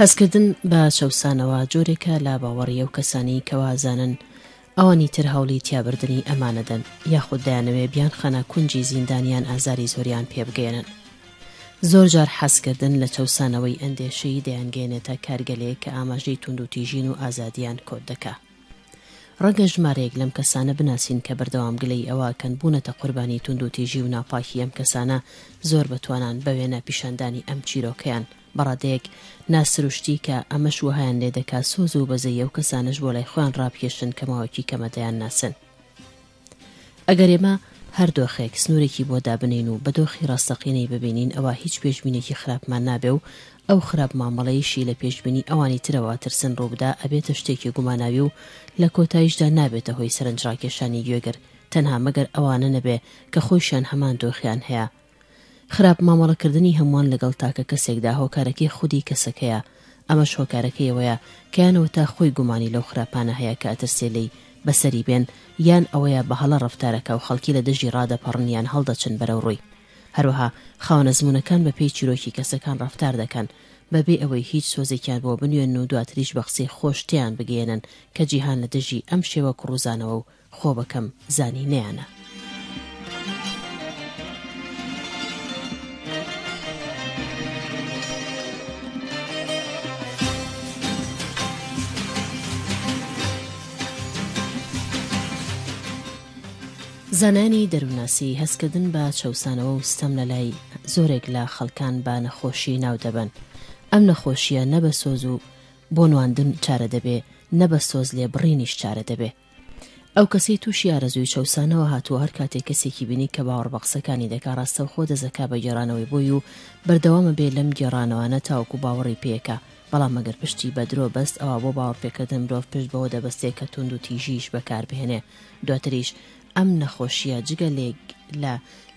هەستکردن بە چەوسانەوە جۆرێکە لە باوەڕی ئەو کەسانی کەوا زانن ئەوانی تر هەوڵی تیابردنی ئەمانەدەن یاخود دایانەوێ بیان خەنە کونجی زیندانیان ئازاری زۆریان پێبگەێنن زۆر جار حەزکردن لە چەسانەوەی ئەندێشەی دەیانگەێنێتە کارگەلێک کە ئاماژەی توندوتیژین و ئازادیان کۆت دەکات. ڕەنگە ژمارەیەک لەم کەسانە بناسین کە بەردەوام گلەیی ئەوە ئەکەن بوونەتە قوربانی توندوتیژی و ناپاکی ئەم کەسانە زۆر بەتوانان بە وێنە پیشاندانی ئەم چیرۆکەیان بە ڕادەیەک ناسروشتی کە ئەمەش وەهایان لێدەکا سۆز و بەزەی ئەو کەسانەش بۆ لای خۆیان ڕابکێشن کە ماوەیەکی کەمە دەیانناسن. ئەگەر ئێمە هەر دۆخێک، سنوورێکی بۆ دابنێین و بە دۆخی ڕاستەقینەی ببینین ئەوا هیچ پێشبینێکی خراپمان نابێ و ئەو خراپ مامەڵەیەشی لە پێشبینی ئەوانی ترەوە ترسن ڕووبدا ئەبێتە شتێکی گوماناوی و لە کۆتاییشدا نابێتە هۆی سەرنجڕاکێشانی گوێگر تەنها مەگەر ئەوانە نەبێ کە خۆیشیان هەمان دۆخیان هەیە خراپ مامەڵە کردنی هەمووان لەگەڵ تاکە کەسێکدا هۆکارەکەی خودی کەسەکەیە ئەمەش هۆکارەکەی ئەوەیە کەیان وەتا خۆی گومانی لەو خراپانە هەیە کە ئەترسێ لێی بەسەری بێن یان ئەوەیە بە هەڵە ڕەفتارەکا و خەڵکی لە دژی ڕادەپەڕن یان هەڵدەچن بەرەو ڕووی هەروەها خاوەنەزمونەکان بە پێی چیرۆکی کەسەکان ڕەفتار دەکەن بە بێ ئەوەی هیچ سۆزێکیان بۆ بنوێنن و دواتریش بە قسەی خۆش تێیان بگەیەنن کە جیهان لە دژی ئەم شێوە کوڕوزانەوە و خۆ بە کەم زانینیانە. زانایانی دەروونناسی هەستکردن بە چەوسانەوە و ستەم لە لای زۆرێک لە خەڵکان بە نەخۆشی ناو دەبەن ئەم نەخۆشییە نە بە سۆز و بۆ نواندن چارە دەبێ نە بە سۆز لێ بڕینیش چارە دەبێ ئەو کەسەی تووشی ئارەزووی چەوسانەوە هاتووە هەر کاتێک کەسێکی بینی کە باوەڕ بە قسەکانی دەکا ڕاستەوخۆ دەزەکا بە گێڕانەوەی بۆی و بەردەوامە بێ لەم گێڕانەوانە تاوەکو باوەڕی پێکا بەڵام ئەگەر پشتی بە درۆ بەست ئەوا بۆ باوەڕپێکردن مرۆڤ پشت بەوە دەبەستێ کە توندوتیژییش بەکار بهێنێ دواتریش ئەم نەخۆشییە جگە لە لە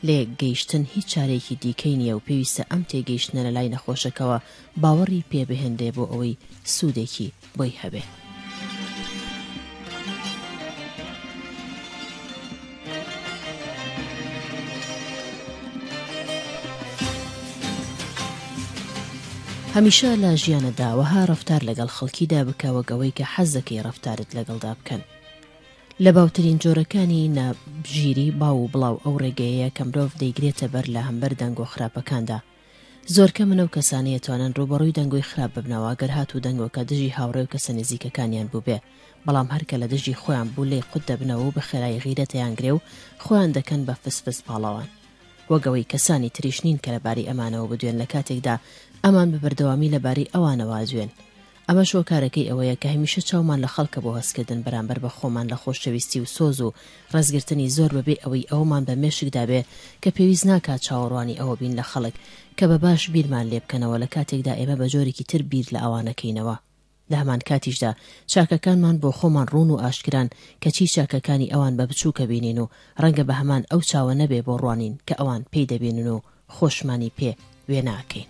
لێکگەیشتن هیچ چارەیەکی دیکەی نییە و پێویستە ئەم تێگەیشتنە لەلای نەخۆشەکەوە باوەڕی پێ بهێنرێ بۆ ئەوەی سوودێکی بۆی هەبێ. هەمیشە لە ژیانتدا وەها ڕەفتار لەگەڵ خەڵکیدا بکە وەک ئەوەی کە حەز دەکەی ڕەفتارت لەگەڵدا بکەن. لە باوترین جۆرەکانی نا ژیری باو و بڵاو ئەو ڕێگەیەیە کە مرۆڤ دەیگرێتە بەر لە هەمبەر دەنگۆ خراپەکاندا، زۆر کەمن ئەو کەسانەی ئەتوانن ڕووبەڕووی دەنگۆی خراپ ببنەوە ئەگەر هاتوو دەنگۆکە دژی هاوڕێ و کەسە نزیکەکانیان بووبێ بەڵام هەر کە لە دژی خۆیان بوو لێی قوت دەبنەوە و بە خێرایی غیرەت دەیانگرێ و خۆیان دەکەن بە فس فس پاڵەوان وەک ئەوەی کەسانی تریش نین کە لە باری ئەمانەوە بدوێن لە کاتێکدا ئەمان بە بەردەوامی لە باری ئەوانەوە ئەدوێن ئەمەش هۆکارەکەی ئەوەیە کە هەمیشە چاومان لە خەڵکە بۆ هەستکردن بەرامبەر بە خۆمان لە خۆشەویستی و سۆز و ڕێزگرتنی زۆر بەبێ ئەوەی ئەوەمان بە مێشک دابێ کە پێویست ناکا چاوەڕوانی ئەوە بین لە خەڵک کە بە باش بیرمان لێ بکەنەوە لە کاتێکدا ئێمە بە جۆرێکی تر بیر لە ئەوانەکەینەوە. لە هەمان کاتیشدا چاکەکانمان بۆ خۆمان ڕوون و ئاشکران کەچی چاکەکانی ئەوان بە بچووکە بینین و ڕەنگە بە هەمان ئەو چاوە نەبێ بۆ ڕوانین کە ئەوان پێی دەبینن و خۆشمانی پێ وێنا ئەکەین.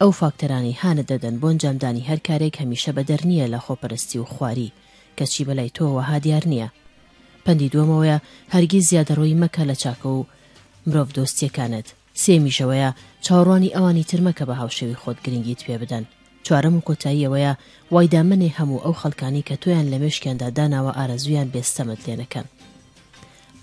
ئەو فاکتەرانەی هانت دەدەن بۆ ئەنجامدانی هەر کارێک هەمیشە بەدەر نییە لە خۆپەرستی و خواری، کەچی بەلای تۆ وەها دیار نییە. پەندی دووەمەوەیە، هەرگیز زیادەڕۆیی مەکە لە چاکە و مرۆڤدۆستییەکانت. سێیەمیش ئەوەیە، چاوەڕوانی ئەوانی تر مەکە بە هاوشێوی خۆت گرنگیت پێ بدەن. چوارەم و کۆتایی ئەوەیە، وایدا مەنێ هەموو ئەو خەڵکانەی کە تۆیان لە مێشکیاندا داناوە ئارەزوویان بێ ستەمت لێ نەکەن.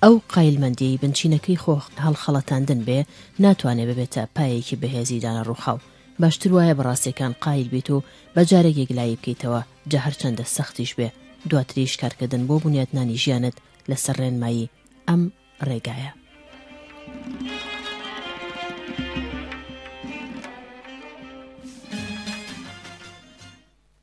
ئەو قایلمەندیەی بنچینەکەی خۆ هەڵخەڵەتاندن بێ ناتوانێ ببێتە پایەیەکی بەهێزی دانە ڕووخاو، باشتر وایە بە ڕاستیەکان قایل بیت و بە جارێک یەکلایی بکەیتەوە جا هەرچەندە سەختیش بێ، دواتریش کارکردن بۆ بونیاتنانی ژیانت لە سەر ڕێنمایی ئەم ڕێگایە.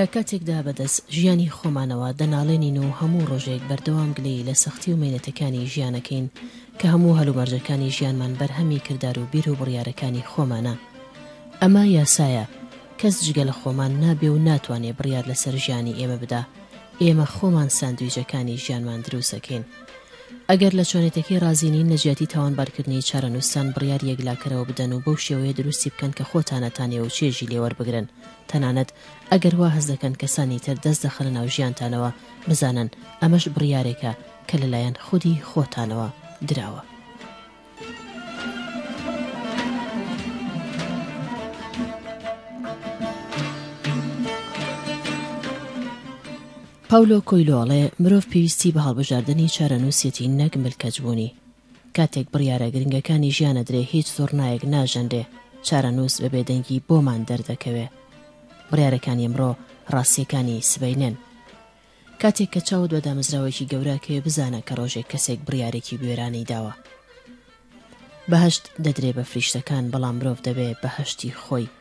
لە کاتێکدا بە دەست ژیانی خۆمانەوە دەناڵێنین و هەموو ڕۆژێک بەردەوام گلەیی لە سەختی و مەینەتەکانی ژیانەکەین کە هەموو هەلومەرجەکانی ژیانمان بەرهەمی کردار و بیر و بڕیارەکانی خۆمانە ئەمە یاسایە کەس جگە لە خۆمان نابێ و ناتوانێ بڕیار لەسەر ژیانی ئێمە بدا ئێمە خۆمان ساندویجەکانی ژیانمان دروست ئەکەین. ئەگەر لە چۆنێتەکەی ڕازی نین لە جیاتی تاوانبارکردنی چارەنووسان بڕیار یەکلاکەرەوە بدەن و بەو شێوەیە دروستی بکەن کە خۆتانە تا نێوە چێژی لێ وەربگرن تەنانەت ئەگەر وا هەست دەکەن کەسانی تر دەست دەخەنە ناو ژیانتانەوە بزانن ئەمەش بڕیارێکە کە لەلایەن خودی خۆتانەوە دراوە. پاولۆ کویلۆ ئەڵێ مرۆڤ پێویستی بە هەڵبژاردنی چارەنووسیەتی نەک ملکەچ بوونی. کاتێک بڕیارە گرنگەکانی ژیان ئەدرێ هیچ زوڕنایەک ناژەنرێ، چارەنووس بە بێدەنگی بۆمان دەردەکەوێ. بڕیارەکانی ئەمڕۆ ڕاستیەکانی سبەینێن. کاتێک کە چاوت بە دامەزراوەیەکی گەورە ئەکەوێ بزانە کە ڕۆژێک کەسێک بڕیارێکی بوێرانەی داوە. بەهەشت دەدرێ بە فریشتەکان بەڵام مرۆڤ دەبێ بەهەشتی خۆی.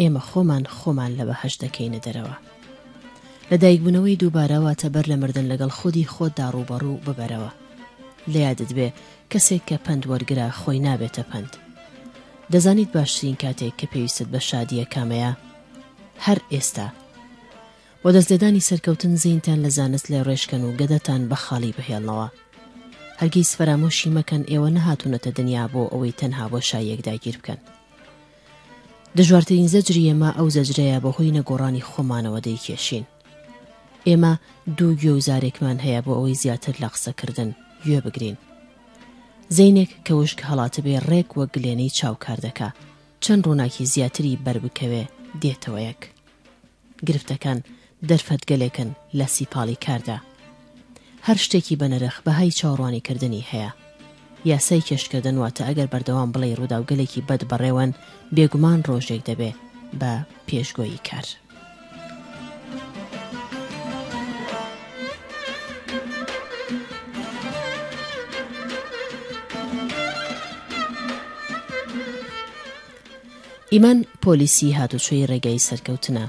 ئێمە خۆمان خۆمان لە بەهەشت دەکەینە دەرەوە. لە دایکبوونەوەی دووبارە واتە بەر لە مردن لەگەڵ خودی خۆتدا ڕووبەڕوو ببەرەوە. لە یادت بێ کەسێک کە پەند وەرگرە خۆی نابێتە پەند. دەزانیت باشترین کاتێک کە پێویستت بە شادییە کامەیە؟ هەر ئێستا. بۆ دەستلێدانی سەرکەوتن زەینتان لە زانست لێڕێژکەن و گەدەتان بە خاڵی بهێڵنەوە. هەرگیز فەرامۆشی مەکەن ئێوە نەهاتوونەتە دنیا بۆ ئەوەی تەنها بۆشاییەک داگیر بکەن. دژوارترین زەجری ئێمە ئەو زەجرەیە بە هۆی نەگۆڕانی خۆمانەوە دەیکێشین. ئێمە دوو گوێ و زارێکمان هەیە بۆ ئەوەی زیاتر لە قسەکردن گوێ بگرین. زەینێک کە وشک هەڵاتبێ ڕێک وەک گلێنەی چاو کار دەکا، چەند ڕووناکی زیاتری بەر بکەوێ دێتەوە یەک. گرفتەکان دەرفەتگەلێکن لە سیپاڵی کاردا. هەر شتێکی بەنرخ بەهای چاوەڕوانیکردنی هەیە. یاسای کێشکردن واتە ئەگەر بەردەوام بڵێی ڕووداوگەلێکی بەد بەڕێوەن بێگومان ڕۆژێک دەبێ بە پێشگۆیی کار. ئیمان پۆلیسی هاتوچۆی ڕێگای سەرکەوتنە.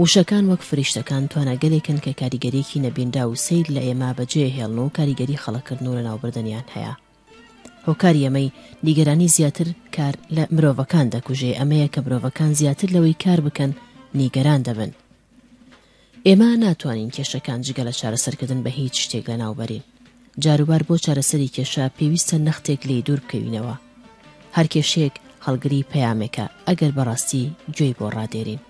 وشەکان وەک فریشتەکان تواناگەلێکن کە کاریگەریەکی نەبینراو و سەیر لە ئێمە بەجێەهێڵن و کاریگەری خەڵککردن و لەناوبردنیان هەیە. هۆکاری ئەمەی نیگەرانی زیاتر کار لە مرۆڤەکان دەکوژێ ئەمەیە کە مرۆڤەکان زیاتر لەوەی کار بکەن نیگەران دەبن. ئێمە ناتوانین کێشەکان جگە لە چارەسەرکردن بە هیچ شتێک لەناوبەرین. جاروبار بۆ چارەسەری کێشە پێویستە نەختێک لێی دوور بکەوینەوە. هەر کێشەیەک هەڵگری پەیامێکە ئەگەر بەڕاستی گوێی بۆ ڕادێرین.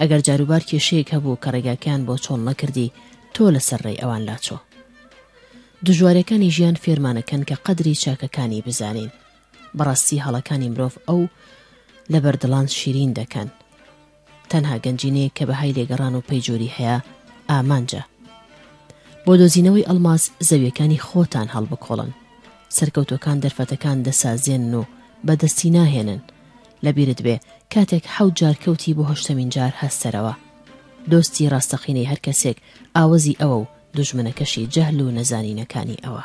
ئەگەر جاروبار کێشەیەک هەبوو کە ڕێگاکەیان بۆ چۆڵ نەکردی تۆ لەسەر ڕێی ئەوان لاچۆ. دژواریەکانی ژیان فێرمانەکەن کە قەدری چاکەکانی بزانین. بەڕاستی هەڵەکانی مرۆڤ ئەو لەبەر دڵان شیرین دەکەن. تەنها گەنجینەیەک کە بەهای لێگەڕان و پەیجۆری هەیە ئامانجە بۆ دۆزینەوەی ئەڵماس زەویەکانی خۆتان هەڵبکۆڵن سەرکەوتوەکان دەرفەتەکان دەسازێنن و بەدەستی ناهێنن لەبیرت بێ کاتێک حەوت جار کەوتی بۆ هەشتەمین جار هەستەرەوە دۆستی ڕاستەقینەی هەر کەسێک ئاوەزی ئەوە و دوژمنەکەشی جەهل و نەزانینەکانی ئەوە.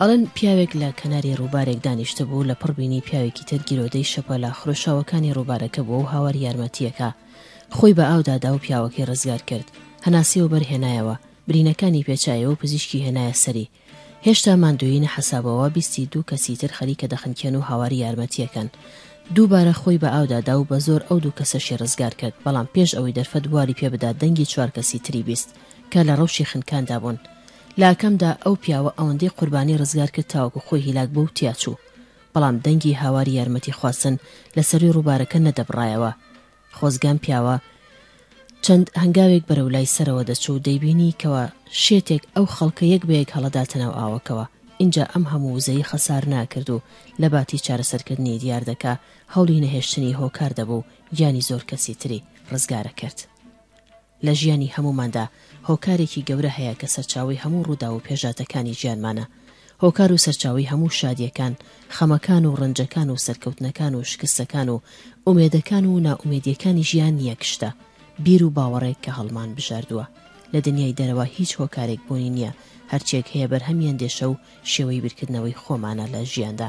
ئەڵێن پیاوێک لە کەناری ڕووبارێک دانیشتبوو، لەپڕ بینی پیاوێکی تر گیرۆدەی شەپۆلە خرۆشاوەکانی ڕووبارەکە بووە و هاواری یارمەتییەکە. خۆی بە ئاودا دا و پیاوەکەی ڕزگار کرد. هەناسەی وەبەر هێنایەوە. برینەکانی پێچایەوە و پزیشکی هێنایە سەری. هێشتا ماندوویی نەحەسابەوە، بیستی دوو کەسی تر خەریکە دەخنکێن و هاواری یارمەتییەکەن. دووبارە خۆی بە ئاودا دا و بە زۆر ئەو دوو کەسەشی ڕزگار کرد، بەڵام پێش ئەوەی دەرفەت بواری پێ بدات دەنگی چوار کەسی تری بیست. کە لە ڕەوشی خنکاندا بوون. لە ئاکامدا ئەو پیاوە ئەوەندەی قوربانی ڕزگار کرد تاوەکو خۆی هیلاک بوو و تیاچوو. بەڵام دەنگی هاواری یارمەتی خواستن لە سەرووی ڕووبارەکە نەدەبڕایەوە. خۆزگەم پیاوە چەند هەنگاوێک بەرەو لای سەرەوە دەچوو، دەیبینی کەوا شێتێک ئەو خەڵکە یەک بە یەک هەڵەداتە ناو ئاوەکەوە. ئینجا ئەم هەموو وزەی خەسار ناکرد و لەباتی چارەسەرکردنی دیاردەکە، هەوڵی نەهێشتنی هۆکار دەبوو و گیانی زۆر کەسی تری ڕزگارەکرد. لە ژیانی هەمووماندا هۆکارێکی گەورە هەیە کە سەرچاوەی هەموو ڕووداو و پێشهاتەکانی ژیانمانە. هۆکار و سەرچاوەی هەموو شادییەکان، خەمەکان و ڕەنجەکان و سەرکەوتنەکان و شکستەکان و ئومێدەکان و نائومێدییەکانی ژیان یەک شتە، بیر و باوەڕێک کە هەڵمان بژاردووە. لە دنیای دەرەوە هیچ هۆکارێک بوونی نییە، هەرچییەک هەیە بەرهەمی ئەندێشە و شێوەی بیرکردنەوەی خۆمانە لە ژیاندا.